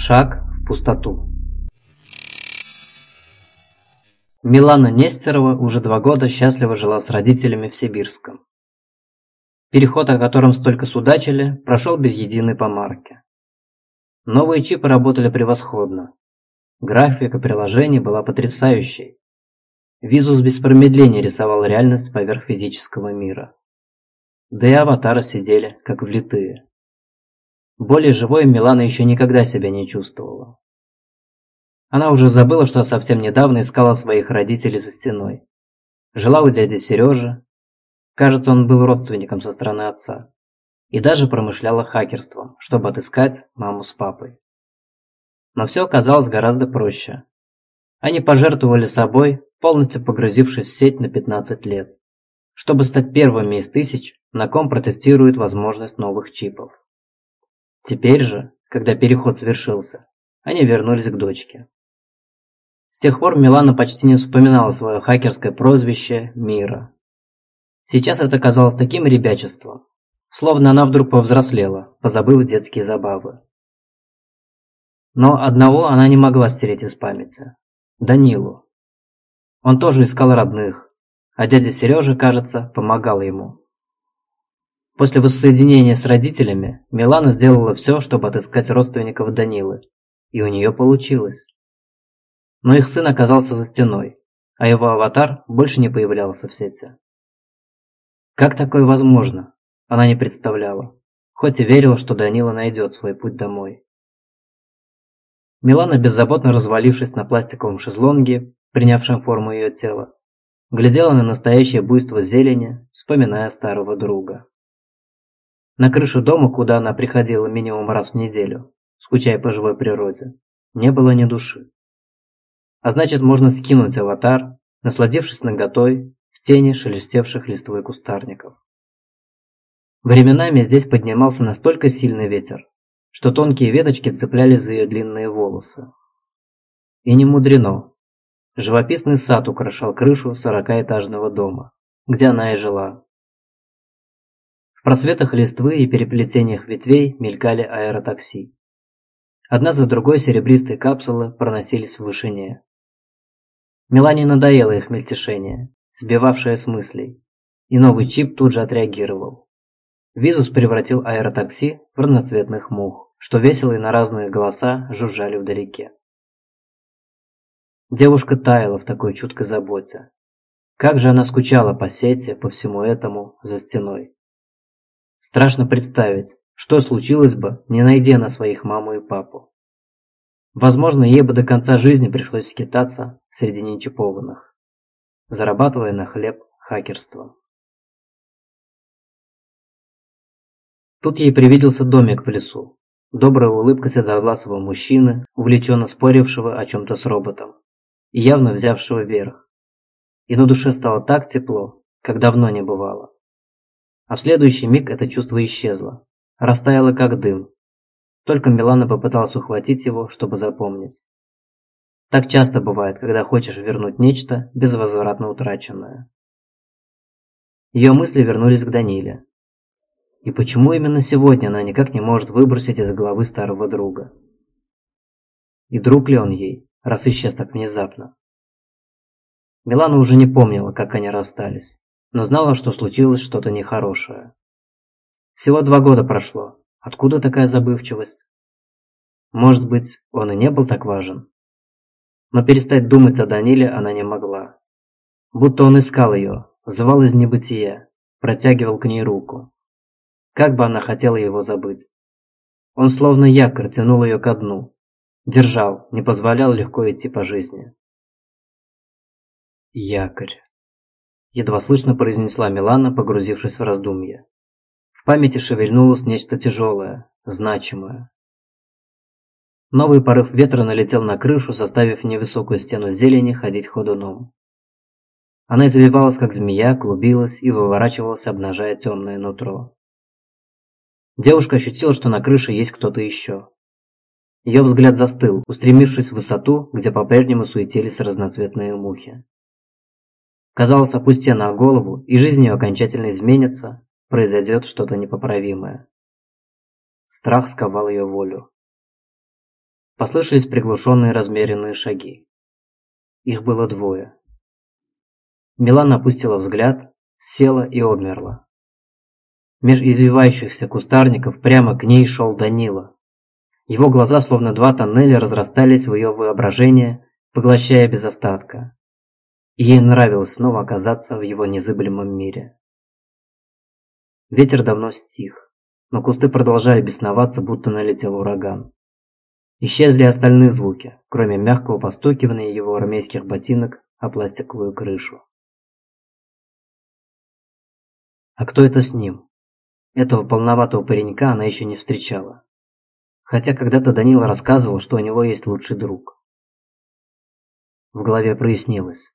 Шаг в пустоту. Милана Нестерова уже два года счастливо жила с родителями в Сибирском. Переход, о котором столько судачили, прошел без единой помарки. Новые чипы работали превосходно. Графика приложений была потрясающей. Визус без промедления рисовал реальность поверх физического мира. Да и аватары сидели, как влитые. Более живой Милана еще никогда себя не чувствовала. Она уже забыла, что совсем недавно искала своих родителей за стеной. Жила у дяди Сережи. Кажется, он был родственником со стороны отца. И даже промышляла хакерством, чтобы отыскать маму с папой. Но все оказалось гораздо проще. Они пожертвовали собой, полностью погрузившись в сеть на 15 лет, чтобы стать первыми из тысяч, на ком протестируют возможность новых чипов. Теперь же, когда переход совершился, они вернулись к дочке. С тех пор Милана почти не вспоминала свое хакерское прозвище Мира. Сейчас это казалось таким ребячеством, словно она вдруг повзрослела, позабыв детские забавы. Но одного она не могла стереть из памяти – Данилу. Он тоже искал родных, а дядя Сережа, кажется, помогал ему. После воссоединения с родителями Милана сделала все, чтобы отыскать родственников Данилы, и у нее получилось. Но их сын оказался за стеной, а его аватар больше не появлялся в сети. Как такое возможно, она не представляла, хоть и верила, что Данила найдет свой путь домой. Милана, беззаботно развалившись на пластиковом шезлонге, принявшем форму ее тела, глядела на настоящее буйство зелени, вспоминая старого друга. На крышу дома, куда она приходила минимум раз в неделю, скучая по живой природе, не было ни души. А значит, можно скинуть аватар, насладившись наготой в тени шелестевших листвой кустарников. Временами здесь поднимался настолько сильный ветер, что тонкие веточки цеплялись за ее длинные волосы. И не мудрено. Живописный сад украшал крышу сорокаэтажного дома, где она и жила, просветах листвы и переплетениях ветвей мелькали аэротакси. Одна за другой серебристые капсулы проносились в вышине. Мелане надоело их мельтешение, сбивавшее с мыслей, и новый чип тут же отреагировал. Визус превратил аэротакси в разноцветных мух, что весело и на разные голоса жужжали вдалеке. Девушка таяла в такой чуткой заботе. Как же она скучала по сети, по всему этому, за стеной. Страшно представить, что случилось бы, не найдя на своих маму и папу. Возможно, ей бы до конца жизни пришлось скитаться среди нечипованных, зарабатывая на хлеб хакерством. Тут ей привиделся домик в лесу. Добрая улыбка седовласого мужчины, увлеченно спорившего о чем-то с роботом, и явно взявшего верх. И на душе стало так тепло, как давно не бывало. А в следующий миг это чувство исчезло, растаяло как дым. Только Милана попыталась ухватить его, чтобы запомнить. Так часто бывает, когда хочешь вернуть нечто безвозвратно утраченное. Ее мысли вернулись к Даниле. И почему именно сегодня она никак не может выбросить из головы старого друга? И друг ли он ей, раз исчез так внезапно? Милана уже не помнила, как они расстались но знала, что случилось что-то нехорошее. Всего два года прошло. Откуда такая забывчивость? Может быть, он и не был так важен. Но перестать думать о Даниле она не могла. Будто он искал ее, звал из небытия, протягивал к ней руку. Как бы она хотела его забыть. Он словно якорь тянул ее ко дну. Держал, не позволял легко идти по жизни. Якорь едва слышно произнесла Милана, погрузившись в раздумье. В памяти шевельнулось нечто тяжелое, значимое. Новый порыв ветра налетел на крышу, заставив невысокую стену зелени ходить ходуном. Она извивалась, как змея, клубилась и выворачивалась, обнажая темное нутро. Девушка ощутила, что на крыше есть кто-то еще. Ее взгляд застыл, устремившись в высоту, где по-прежнему суетились разноцветные мухи. Казалось, опусти на голову, и жизнь ее окончательно изменится, произойдет что-то непоправимое. Страх сковал ее волю. Послышались приглушенные размеренные шаги. Их было двое. Милана опустила взгляд, села и обмерла. Меж извивающихся кустарников прямо к ней шел Данила. Его глаза, словно два тоннеля, разрастались в ее воображение, поглощая без остатка. Ей нравилось снова оказаться в его незыблемом мире. Ветер давно стих, но кусты продолжали бесноваться, будто налетел ураган. Исчезли остальные звуки, кроме мягкого постукивания его армейских ботинок о пластиковую крышу. А кто это с ним? Этого полноватого паренька она еще не встречала. Хотя когда-то Данила рассказывал, что у него есть лучший друг. В голове прояснилось.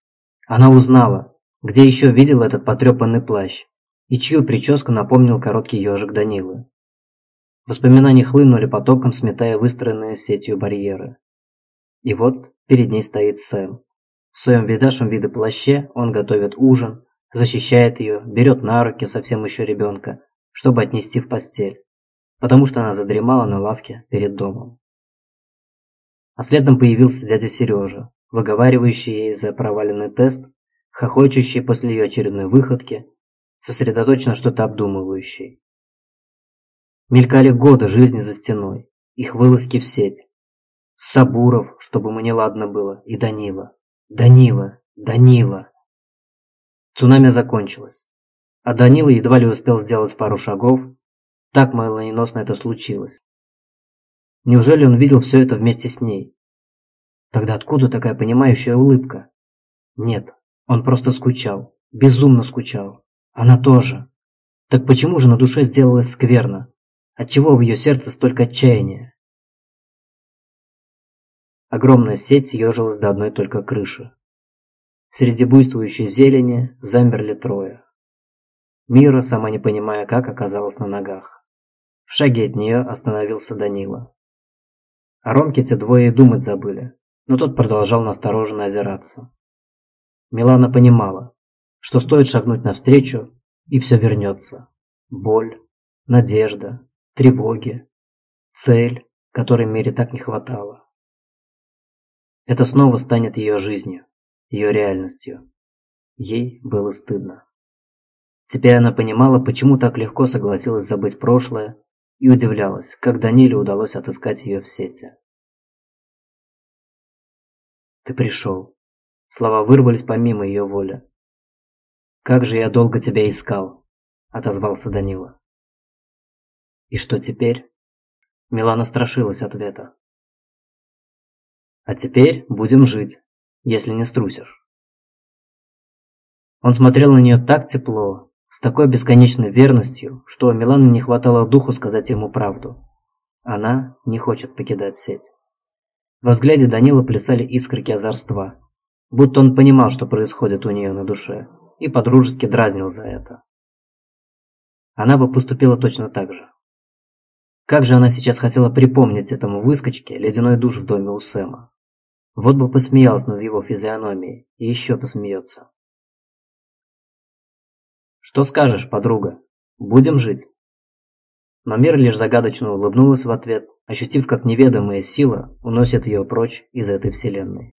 Она узнала, где еще видела этот потрепанный плащ, и чью прическу напомнил короткий ежик Данилы. Воспоминания хлынули потоком, сметая выстроенные сетью барьеры. И вот перед ней стоит Сэм. В своем видавшем виде плаще он готовит ужин, защищает ее, берет на руки совсем еще ребенка, чтобы отнести в постель, потому что она задремала на лавке перед домом. А следом появился дядя Сережа, выговаривающий ей за проваленный тест, хохочущий после ее очередной выходки, сосредоточенно что-то обдумывающий. Мелькали годы жизни за стеной, их вылазки в сеть. Сабуров, чтобы ему неладно было, и Данила. Данила, Данила. Цунами закончилось. А Данила едва ли успел сделать пару шагов. Так молниеносно это случилось. Неужели он видел все это вместе с ней? Тогда откуда такая понимающая улыбка? Нет, он просто скучал. Безумно скучал. Она тоже. Так почему же на душе сделалось скверно? Отчего в ее сердце столько отчаяния? Огромная сеть съежилась до одной только крыши. Среди буйствующей зелени замерли трое. Мира, сама не понимая как, оказалась на ногах. В шаге от нее остановился Данила. О Ромке те двое и думать забыли, но тот продолжал настороженно озираться. Милана понимала, что стоит шагнуть навстречу, и все вернется. Боль, надежда, тревоги, цель, которой Мире так не хватало. Это снова станет ее жизнью, ее реальностью. Ей было стыдно. Теперь она понимала, почему так легко согласилась забыть прошлое, и удивлялась, как Даниле удалось отыскать ее в сети. «Ты пришел». Слова вырвались помимо ее воли. «Как же я долго тебя искал», — отозвался Данила. И что теперь? Милана страшилась ответа. А теперь будем жить, если не струсишь. Он смотрел на нее так тепло, с такой бесконечной верностью, что у Миланы не хватало духу сказать ему правду. Она не хочет покидать сеть. Во взгляде Данила плясали искорки озорства, будто он понимал, что происходит у нее на душе, и подружески дразнил за это. Она бы поступила точно так же. Как же она сейчас хотела припомнить этому выскочке ледяной душ в доме у Сэма. Вот бы посмеялась над его физиономией, и еще посмеется. «Что скажешь, подруга? Будем жить?» Но мир лишь загадочно улыбнулась в ответ, ощутив, как неведомая сила уносит ее прочь из этой вселенной.